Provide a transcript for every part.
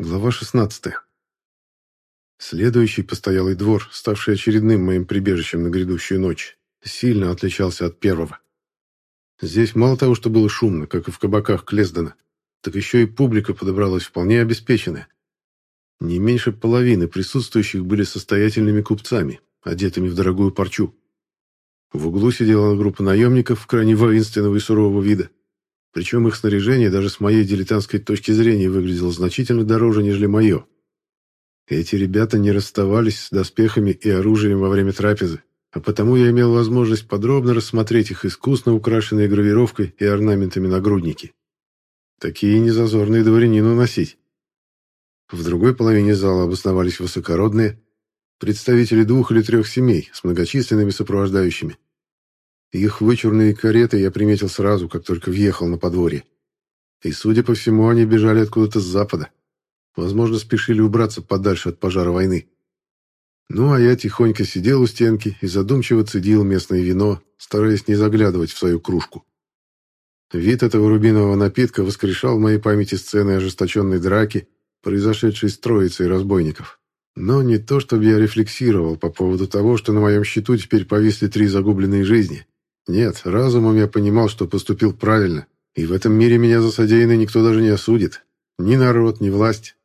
Глава 16. Следующий постоялый двор, ставший очередным моим прибежищем на грядущую ночь, сильно отличался от первого. Здесь мало того, что было шумно, как и в кабаках Клездена, так еще и публика подобралась вполне обеспеченная. Не меньше половины присутствующих были состоятельными купцами, одетыми в дорогую парчу. В углу сидела группа наемников крайне воинственного и сурового вида. Причем их снаряжение даже с моей дилетантской точки зрения выглядело значительно дороже, нежели мое. Эти ребята не расставались с доспехами и оружием во время трапезы, а потому я имел возможность подробно рассмотреть их искусно украшенные гравировкой и орнаментами нагрудники. Такие незазорные дворянину носить. В другой половине зала обосновались высокородные, представители двух или трех семей с многочисленными сопровождающими. Их вычурные кареты я приметил сразу, как только въехал на подворье. И, судя по всему, они бежали откуда-то с запада. Возможно, спешили убраться подальше от пожара войны. Ну, а я тихонько сидел у стенки и задумчиво цедил местное вино, стараясь не заглядывать в свою кружку. Вид этого рубинового напитка воскрешал в моей памяти сцены ожесточенной драки, произошедшей с троицей разбойников. Но не то, чтобы я рефлексировал по поводу того, что на моем счету теперь повисли три загубленные жизни. Нет, разумом я понимал, что поступил правильно, и в этом мире меня за содеянное никто даже не осудит. Ни народ, ни власть.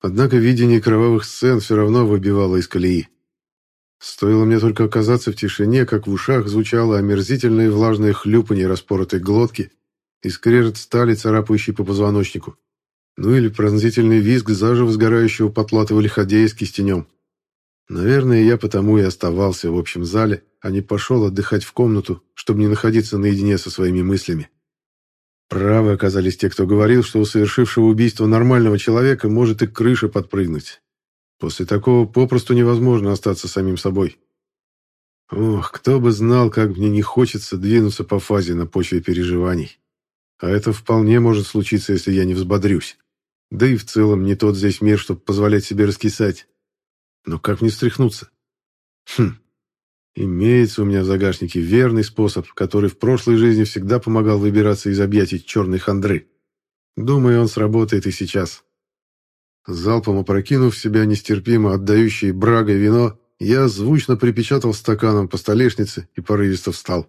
Однако видение кровавых сцен все равно выбивало из колеи. Стоило мне только оказаться в тишине, как в ушах звучало омерзительное влажное хлюпанье распоротой глотки и скрежет стали, царапающий по позвоночнику. Ну или пронзительный визг заживо сгорающего потлатого лиходея с кистенем. Наверное, я потому и оставался в общем зале, а не пошел отдыхать в комнату, чтобы не находиться наедине со своими мыслями. Правы оказались те, кто говорил, что у совершившего убийство нормального человека может и крыша подпрыгнуть. После такого попросту невозможно остаться самим собой. Ох, кто бы знал, как мне не хочется двинуться по фазе на почве переживаний. А это вполне может случиться, если я не взбодрюсь. Да и в целом не тот здесь мир, чтобы позволять себе раскисать. Но как мне встряхнуться? Хм, имеется у меня в загашнике верный способ, который в прошлой жизни всегда помогал выбираться из объятий черной хандры. Думаю, он сработает и сейчас. Залпом опрокинув себя нестерпимо отдающее брагой вино, я звучно припечатал стаканом по столешнице и порывисто встал.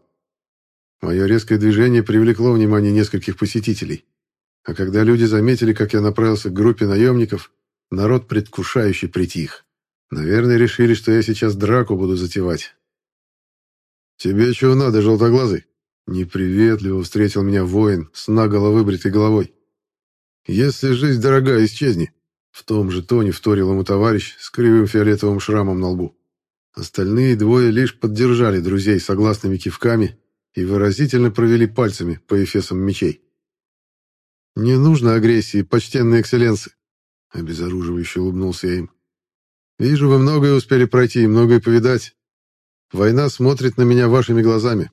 Мое резкое движение привлекло внимание нескольких посетителей. А когда люди заметили, как я направился к группе наемников, народ предвкушающе притих. Наверное, решили, что я сейчас драку буду затевать. «Тебе чего надо, желтоглазый?» Неприветливо встретил меня воин с наголо выбритой головой. «Если жизнь дорогая, исчезни!» В том же тоне вторил ему товарищ с кривым фиолетовым шрамом на лбу. Остальные двое лишь поддержали друзей согласными кивками и выразительно провели пальцами по эфесам мечей. «Не нужно агрессии, почтенные экселленсы!» Обезоруживающе улыбнулся я им. Вижу, вы многое успели пройти и многое повидать. Война смотрит на меня вашими глазами.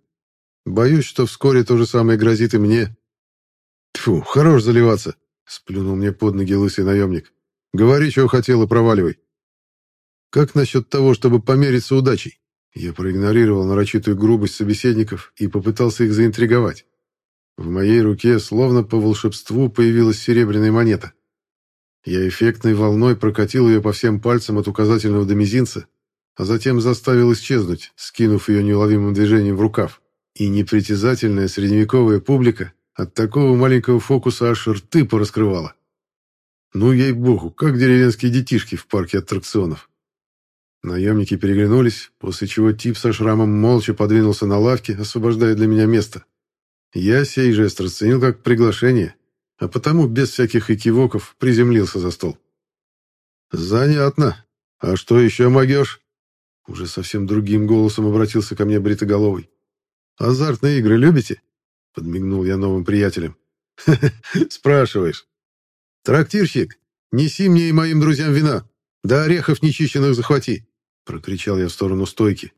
Боюсь, что вскоре то же самое грозит и мне. Тьфу, хорош заливаться, сплюнул мне под ноги лысый наемник. Говори, чего хотел, и проваливай. Как насчет того, чтобы помериться удачей? Я проигнорировал нарочитую грубость собеседников и попытался их заинтриговать. В моей руке, словно по волшебству, появилась серебряная монета. Я эффектной волной прокатил ее по всем пальцам от указательного до мизинца, а затем заставил исчезнуть, скинув ее неуловимым движением в рукав. И непритязательная средневековая публика от такого маленького фокуса аж рты пораскрывала. Ну, ей-богу, как деревенские детишки в парке аттракционов. Наемники переглянулись, после чего тип со шрамом молча подвинулся на лавке, освобождая для меня место. Я сей жест расценил как приглашение, а потому без всяких экивоков приземлился за стол. «Занятно. А что еще могешь?» Уже совсем другим голосом обратился ко мне бритоголовый. «Азартные игры любите?» Подмигнул я новым приятелям. спрашиваешь. Трактирщик, неси мне и моим друзьям вина. Да орехов нечищенных захвати!» Прокричал я в сторону стойки.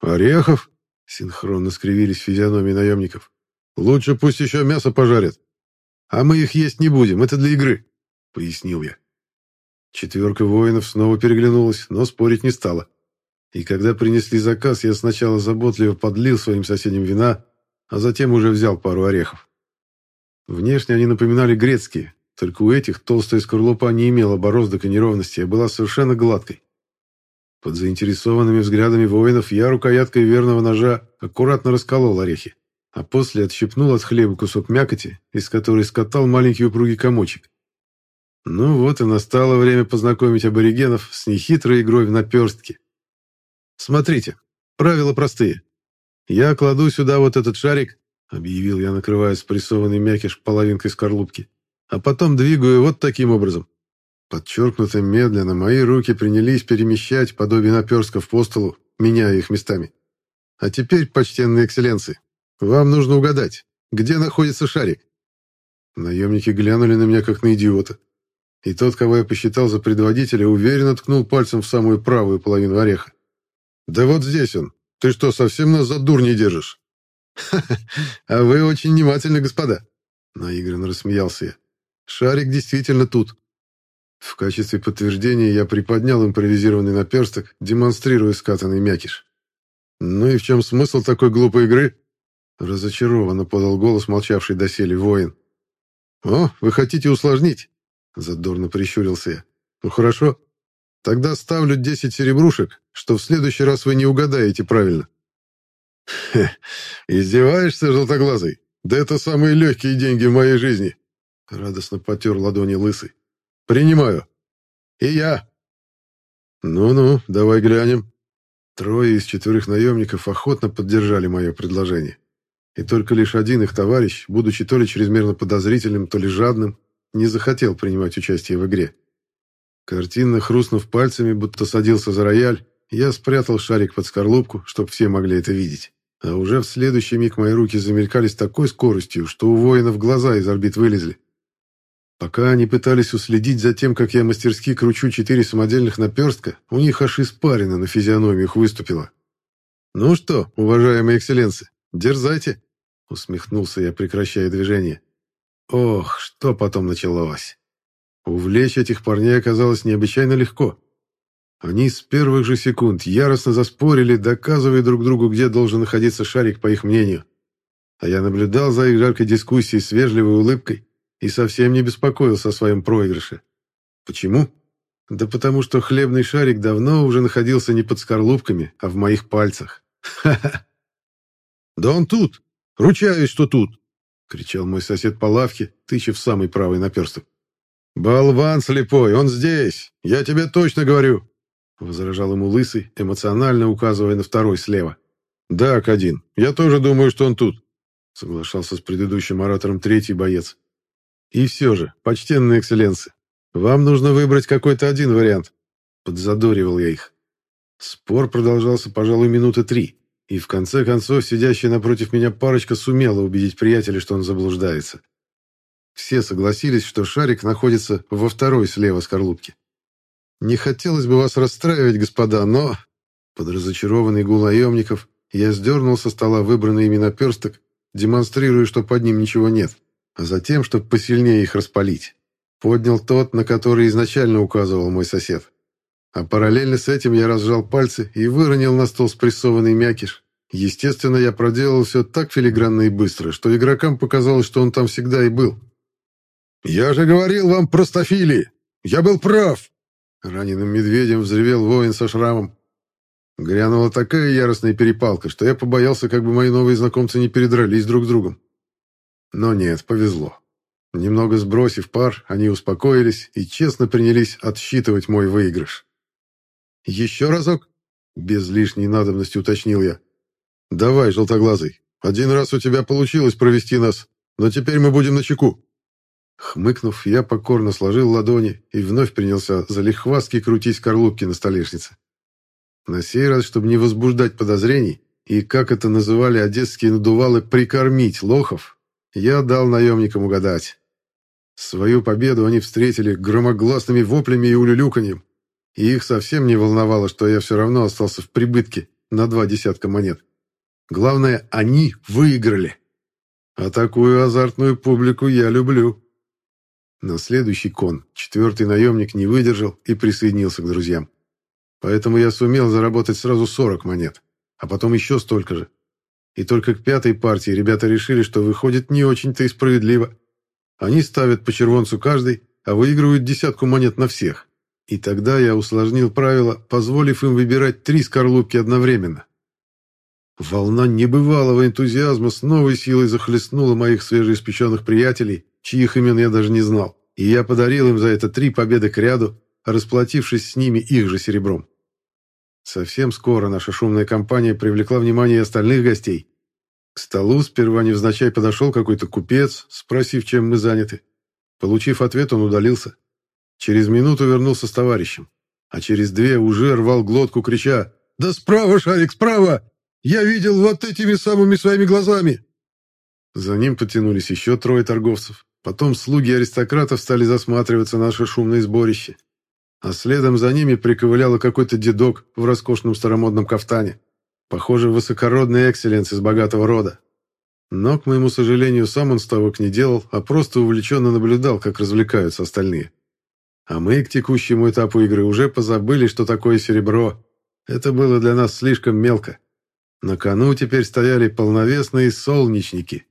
«Орехов?» Синхронно скривились физиономии наемников. «Лучше пусть еще мясо пожарят. «А мы их есть не будем, это для игры», — пояснил я. Четверка воинов снова переглянулась, но спорить не стала. И когда принесли заказ, я сначала заботливо подлил своим соседям вина, а затем уже взял пару орехов. Внешне они напоминали грецкие, только у этих толстая скорлупа не имела бороздок и неровностей, а была совершенно гладкой. Под заинтересованными взглядами воинов я рукояткой верного ножа аккуратно расколол орехи, а после отщипнул от хлеба кусок мякоти, из которой скатал маленький упругий комочек. Ну вот и настало время познакомить аборигенов с нехитрой игрой в наперстки. Смотрите, правила простые. Я кладу сюда вот этот шарик, объявил я, накрывая спрессованный мякиш половинкой скорлупки, а потом двигаю вот таким образом. Подчеркнуто медленно мои руки принялись перемещать подобие наперстков по столу, меняя их местами. А теперь, почтенные экселленции, вам нужно угадать, где находится шарик. Наемники глянули на меня, как на идиота. И тот, кого я посчитал за предводителя, уверенно ткнул пальцем в самую правую половину ореха. «Да вот здесь он. Ты что, совсем нас за дур не держишь?» а вы очень внимательны, господа», — наигранно рассмеялся я. «Шарик действительно тут». В качестве подтверждения я приподнял импровизированный наперсток, демонстрируя скатанный мякиш. «Ну и в чем смысл такой глупой игры?» Разочарованно подал голос молчавший доселе воин. «О, вы хотите усложнить?» Задорно прищурился я. «Ну хорошо. Тогда ставлю десять серебрушек, что в следующий раз вы не угадаете правильно». «Хе, издеваешься, желтоглазый? Да это самые легкие деньги в моей жизни!» Радостно потер ладони лысый. Принимаю. И я. Ну-ну, давай глянем. Трое из четверых наемников охотно поддержали мое предложение. И только лишь один их товарищ, будучи то ли чрезмерно подозрительным, то ли жадным, не захотел принимать участие в игре. Картинно хрустнув пальцами, будто садился за рояль, я спрятал шарик под скорлупку, чтобы все могли это видеть. А уже в следующий миг мои руки замелькали с такой скоростью, что у воинов глаза из орбит вылезли. Пока они пытались уследить за тем, как я мастерски кручу четыре самодельных наперстка, у них аж испарина на физиономиях выступила. «Ну что, уважаемые экселленсы, дерзайте!» — усмехнулся я, прекращая движение. Ох, что потом началось! Увлечь этих парней оказалось необычайно легко. Они с первых же секунд яростно заспорили, доказывая друг другу, где должен находиться шарик, по их мнению. А я наблюдал за их жаркой дискуссией с вежливой улыбкой, и совсем не беспокоился о своем проигрыше. Почему? Да потому что хлебный шарик давно уже находился не под скорлупками, а в моих пальцах. Ха-ха! «Да он тут! Ручаюсь, что тут!» — кричал мой сосед по лавке, тыча в самый правый наперсток. «Болван слепой, он здесь! Я тебе точно говорю!» — возражал ему лысый, эмоционально указывая на второй слева. «Да, Кадин, я тоже думаю, что он тут», — соглашался с предыдущим оратором третий боец. И все же, почтенные экселленсы, вам нужно выбрать какой-то один вариант. Подзадоривал я их. Спор продолжался, пожалуй, минуты три, и в конце концов сидящая напротив меня парочка сумела убедить приятеля, что он заблуждается. Все согласились, что шарик находится во второй слева скорлупки. Не хотелось бы вас расстраивать, господа, но... Под разочарованный гул наемников я сдернул со стола выбранный ими наперсток, демонстрируя, что под ним ничего нет а затем, чтобы посильнее их распалить. Поднял тот, на который изначально указывал мой сосед. А параллельно с этим я разжал пальцы и выронил на стол спрессованный мякиш. Естественно, я проделал все так филигранно и быстро, что игрокам показалось, что он там всегда и был. «Я же говорил вам, простофили! Я был прав!» Раненым медведем взревел воин со шрамом. Грянула такая яростная перепалка, что я побоялся, как бы мои новые знакомцы не передрались друг с другом. Но нет, повезло. Немного сбросив пар, они успокоились и честно принялись отсчитывать мой выигрыш. «Еще разок?» — без лишней надобности уточнил я. «Давай, желтоглазый, один раз у тебя получилось провести нас, но теперь мы будем на чеку». Хмыкнув, я покорно сложил ладони и вновь принялся за лихвастки крутить скорлупки на столешнице. На сей раз, чтобы не возбуждать подозрений, и, как это называли одесские надувалы, прикормить лохов, я дал наемникам угадать. Свою победу они встретили громогласными воплями и улюлюканьем, и их совсем не волновало, что я все равно остался в прибытке на два десятка монет. Главное, они выиграли. А такую азартную публику я люблю. На следующий кон четвертый наемник не выдержал и присоединился к друзьям. Поэтому я сумел заработать сразу 40 монет, а потом еще столько же. И только к пятой партии ребята решили, что выходит не очень-то и справедливо. Они ставят по червонцу каждый, а выигрывают десятку монет на всех. И тогда я усложнил правила, позволив им выбирать три скорлупки одновременно. Волна небывалого энтузиазма с новой силой захлестнула моих свежеиспеченных приятелей, чьих имен я даже не знал, и я подарил им за это три победы к ряду, расплатившись с ними их же серебром. Совсем скоро наша шумная компания привлекла внимание остальных гостей. К столу сперва невзначай подошел какой-то купец, спросив, чем мы заняты. Получив ответ, он удалился. Через минуту вернулся с товарищем, а через две уже рвал глотку, крича «Да справа, Шарик, справа! Я видел вот этими самыми своими глазами!» За ним потянулись еще трое торговцев. Потом слуги аристократов стали засматриваться на наше шумное сборище а следом за ними приковылял какой-то дедок в роскошном старомодном кафтане. Похоже, высокородный экселленс из богатого рода. Но, к моему сожалению, сам он ставок не делал, а просто увлеченно наблюдал, как развлекаются остальные. А мы к текущему этапу игры уже позабыли, что такое серебро. Это было для нас слишком мелко. На кону теперь стояли полновесные солнечники.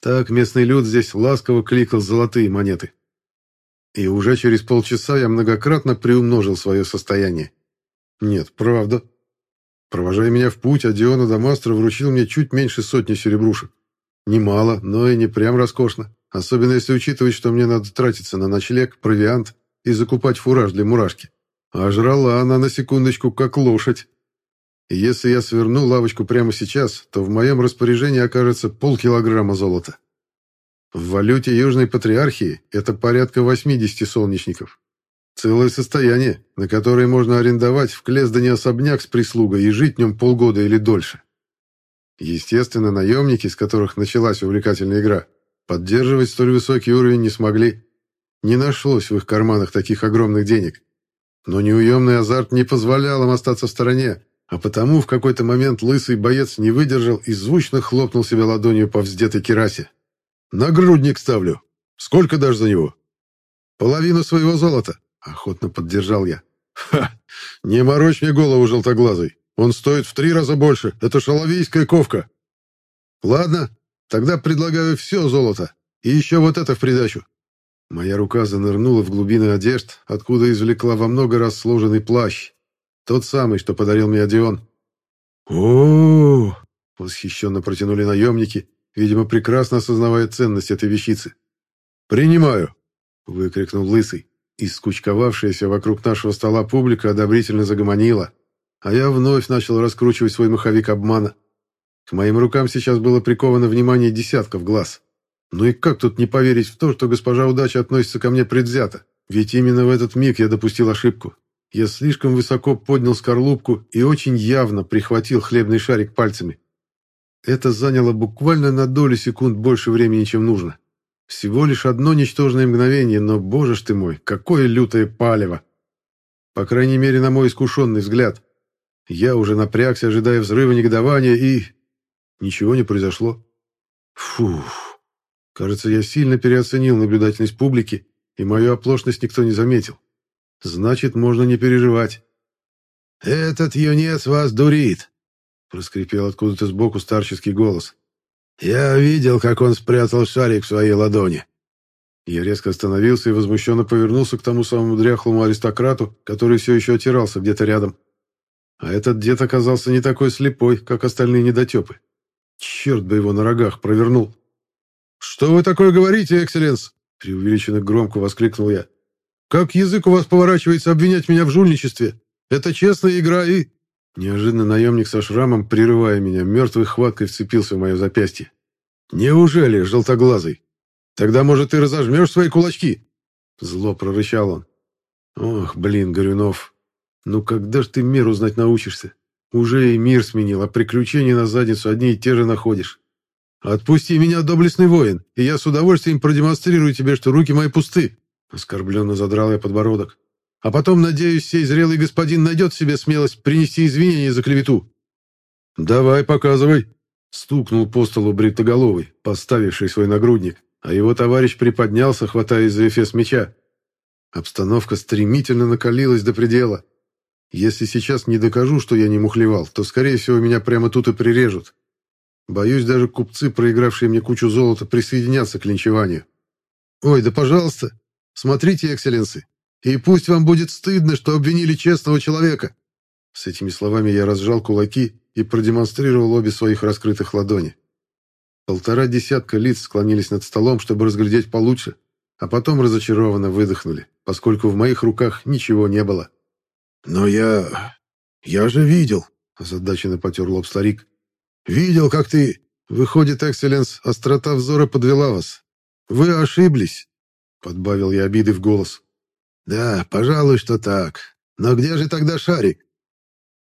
Так местный люд здесь ласково кликал золотые монеты. И уже через полчаса я многократно приумножил свое состояние. Нет, правда. Провожая меня в путь, Адиона Дамастро вручил мне чуть меньше сотни серебрушек. Немало, но и не прям роскошно. Особенно если учитывать, что мне надо тратиться на ночлег, провиант и закупать фураж для мурашки. А жрала она на секундочку, как лошадь. Если я сверну лавочку прямо сейчас, то в моем распоряжении окажется полкилограмма золота. В валюте Южной Патриархии это порядка 80 солнечников. Целое состояние, на которое можно арендовать в Клездане особняк с прислугой и жить в нем полгода или дольше. Естественно, наемники, с которых началась увлекательная игра, поддерживать столь высокий уровень не смогли. Не нашлось в их карманах таких огромных денег. Но неуемный азарт не позволял им остаться в стороне, а потому в какой-то момент лысый боец не выдержал и звучно хлопнул себя ладонью по вздетой керасе. Нагрудник ставлю. Сколько дашь за него? Половину своего золота, охотно поддержал я. Ха! Не морочь мне голову желтоглазый. Он стоит в три раза больше. Это шаловейская ковка. Ладно, тогда предлагаю все золото. И еще вот это в придачу. Моя рука занырнула в глубины одежд, откуда извлекла во много раз сложенный плащ. Тот самый, что подарил мне Одион. о, восхищенно протянули наемники, видимо, прекрасно осознавая ценность этой вещицы. «Принимаю!» — выкрикнул Лысый. И скучковавшаяся вокруг нашего стола публика одобрительно загомонила, а я вновь начал раскручивать свой маховик обмана. К моим рукам сейчас было приковано внимание десятков глаз. Ну и как тут не поверить в то, что госпожа удача относится ко мне предвзято? Ведь именно в этот миг я допустил ошибку. Я слишком высоко поднял скорлупку и очень явно прихватил хлебный шарик пальцами. Это заняло буквально на долю секунд больше времени, чем нужно. Всего лишь одно ничтожное мгновение, но, боже ж ты мой, какое лютое палево! По крайней мере, на мой искушенный взгляд. Я уже напрягся, ожидая взрыва негодования, и... Ничего не произошло. Фух. Кажется, я сильно переоценил наблюдательность публики, и мою оплошность никто не заметил. Значит, можно не переживать. «Этот юнец вас дурит», Проскрипел откуда-то сбоку старческий голос. «Я видел, как он спрятал шарик в своей ладони». Я резко остановился и возмущенно повернулся к тому самому дряхлому аристократу, который все еще отирался где-то рядом. А этот дед оказался не такой слепой, как остальные недотепы. Черт бы его на рогах провернул. «Что вы такое говорите, экселленс?» — преувеличенно громко воскликнул я. «Как язык у вас поворачивается обвинять меня в жульничестве? Это честная игра и...» Неожиданно наемник со шрамом, прерывая меня, мертвой хваткой вцепился в мое запястье. «Неужели, желтоглазый? Тогда, может, ты разожмешь свои кулачки?» Зло прорычал он. «Ох, блин, Горюнов, ну когда ж ты мир узнать научишься? Уже и мир сменил, а приключения на задницу одни и те же находишь. Отпусти меня, доблестный воин, и я с удовольствием продемонстрирую тебе, что руки мои пусты!» Оскорбленно задрал я подбородок. А потом, надеюсь, сей зрелый господин найдет в себе смелость принести извинения за клевету. «Давай, показывай!» — стукнул по столу бритоголовый, поставивший свой нагрудник, а его товарищ приподнялся, хватаясь за эфес меча. Обстановка стремительно накалилась до предела. Если сейчас не докажу, что я не мухлевал, то, скорее всего, меня прямо тут и прирежут. Боюсь, даже купцы, проигравшие мне кучу золота, присоединятся к линчеванию. Ой, да пожалуйста. Смотрите, экселленсы. И пусть вам будет стыдно, что обвинили честного человека. С этими словами я разжал кулаки и продемонстрировал обе своих раскрытых ладони. Полтора десятка лиц склонились над столом, чтобы разглядеть получше, а потом разочарованно выдохнули, поскольку в моих руках ничего не было. «Но я... я же видел», — озадаченно потер лоб старик. «Видел, как ты...» «Выходит, экселленс, острота взора подвела вас. Вы ошиблись», — подбавил я обиды в голос. «Да, пожалуй, что так. Но где же тогда шарик?»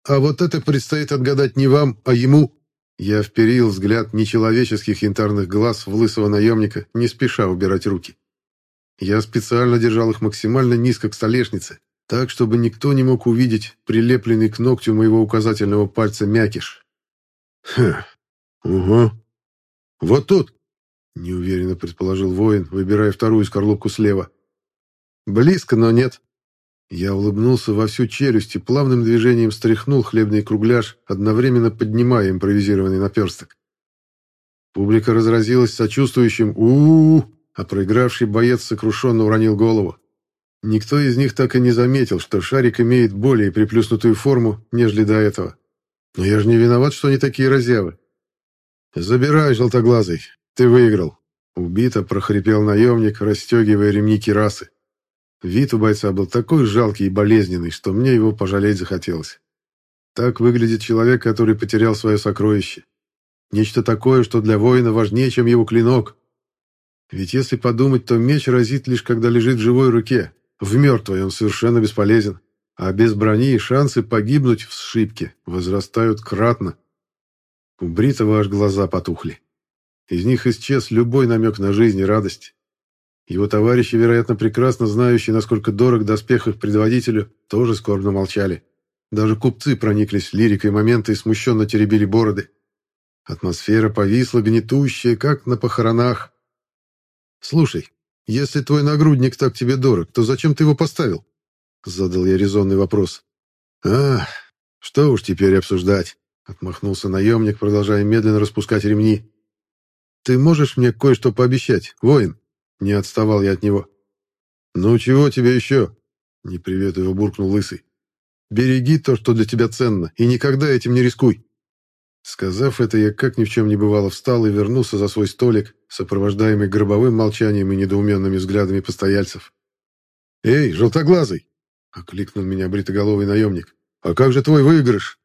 «А вот это предстоит отгадать не вам, а ему». Я вперил взгляд нечеловеческих янтарных глаз в лысого наемника, не спеша убирать руки. Я специально держал их максимально низко к столешнице, так, чтобы никто не мог увидеть прилепленный к ногтю моего указательного пальца мякиш. «Хм, угу. Вот тут», — неуверенно предположил воин, выбирая вторую скорлупку слева. «Близко, но нет». Я улыбнулся во всю челюсть и плавным движением стряхнул хлебный кругляш, одновременно поднимая импровизированный наперсток. Публика разразилась сочувствующим у, -у, -у а проигравший боец сокрушенно уронил голову. Никто из них так и не заметил, что шарик имеет более приплюснутую форму, нежели до этого. Но я же не виноват, что они такие разявы. «Забирай, желтоглазый, ты выиграл», — убито прохрипел наемник, расстегивая ремни кирасы. Вид у бойца был такой жалкий и болезненный, что мне его пожалеть захотелось. Так выглядит человек, который потерял свое сокровище. Нечто такое, что для воина важнее, чем его клинок. Ведь если подумать, то меч разит лишь когда лежит в живой руке. В мертвой он совершенно бесполезен. А без брони шансы погибнуть в сшибке возрастают кратно. У Бритова аж глаза потухли. Из них исчез любой намек на жизнь и радость. Его товарищи, вероятно, прекрасно знающие, насколько дорог доспех их предводителю, тоже скорбно молчали. Даже купцы прониклись лирикой момента и смущенно теребили бороды. Атмосфера повисла гнетущая, как на похоронах. «Слушай, если твой нагрудник так тебе дорог, то зачем ты его поставил?» Задал я резонный вопрос. «А, что уж теперь обсуждать?» Отмахнулся наемник, продолжая медленно распускать ремни. «Ты можешь мне кое-что пообещать, воин?» Не отставал я от него. «Ну, чего тебе еще?» Неприветливо буркнул Лысый. «Береги то, что для тебя ценно, и никогда этим не рискуй». Сказав это, я как ни в чем не бывало встал и вернулся за свой столик, сопровождаемый гробовым молчанием и недоуменными взглядами постояльцев. «Эй, желтоглазый!» — окликнул меня бритоголовый наемник. «А как же твой выигрыш?»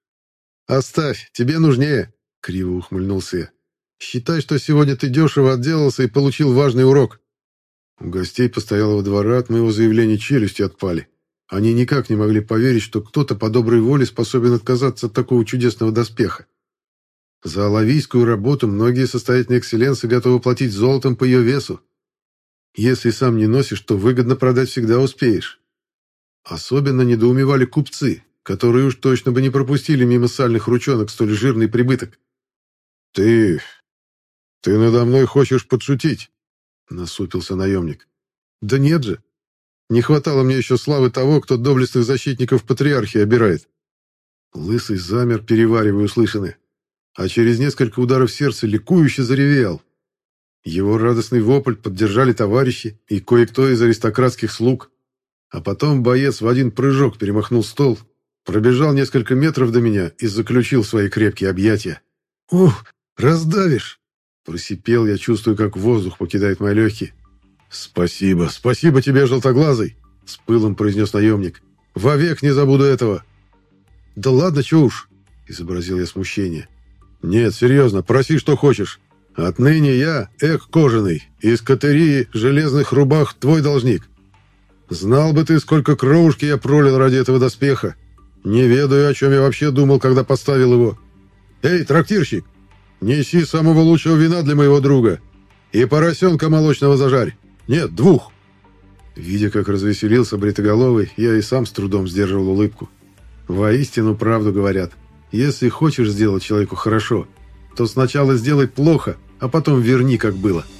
«Оставь, тебе нужнее!» — криво ухмыльнулся я. «Считай, что сегодня ты дешево отделался и получил важный урок». У гостей постоялого двора от моего заявления челюсти отпали. Они никак не могли поверить, что кто-то по доброй воле способен отказаться от такого чудесного доспеха. За алавийскую работу многие состоятельные экселленсы готовы платить золотом по ее весу. Если сам не носишь, то выгодно продать всегда успеешь. Особенно недоумевали купцы, которые уж точно бы не пропустили мимо сальных ручонок столь жирный прибыток. «Ты... ты надо мной хочешь подшутить?» — насупился наемник. «Да нет же. Не хватало мне еще славы того, кто доблестных защитников патриархии обирает». Лысый замер, переваривая услышанное, а через несколько ударов сердца ликующе заревел. Его радостный вопль поддержали товарищи и кое-кто из аристократских слуг. А потом боец в один прыжок перемахнул стол, Пробежал несколько метров до меня и заключил свои крепкие объятия. «Ух, раздавишь!» Просипел я, чувствую, как воздух покидает мои легкие. «Спасибо, спасибо тебе, желтоглазый!» С пылом произнес наемник. «Вовек не забуду этого!» «Да ладно, чё уж!» Изобразил я смущение. «Нет, серьезно, проси, что хочешь. Отныне я, Эк Кожаный, из Катерии железных рубах твой должник. Знал бы ты, сколько кровушки я пролил ради этого доспеха. Не ведаю, о чем я вообще думал, когда поставил его. Эй, трактирщик, неси самого лучшего вина для моего друга. И поросенка молочного зажарь. Нет, двух. Видя, как развеселился бритоголовый, я и сам с трудом сдерживал улыбку. Воистину правду говорят. Если хочешь сделать человеку хорошо, то сначала сделай плохо, а потом верни, как было. —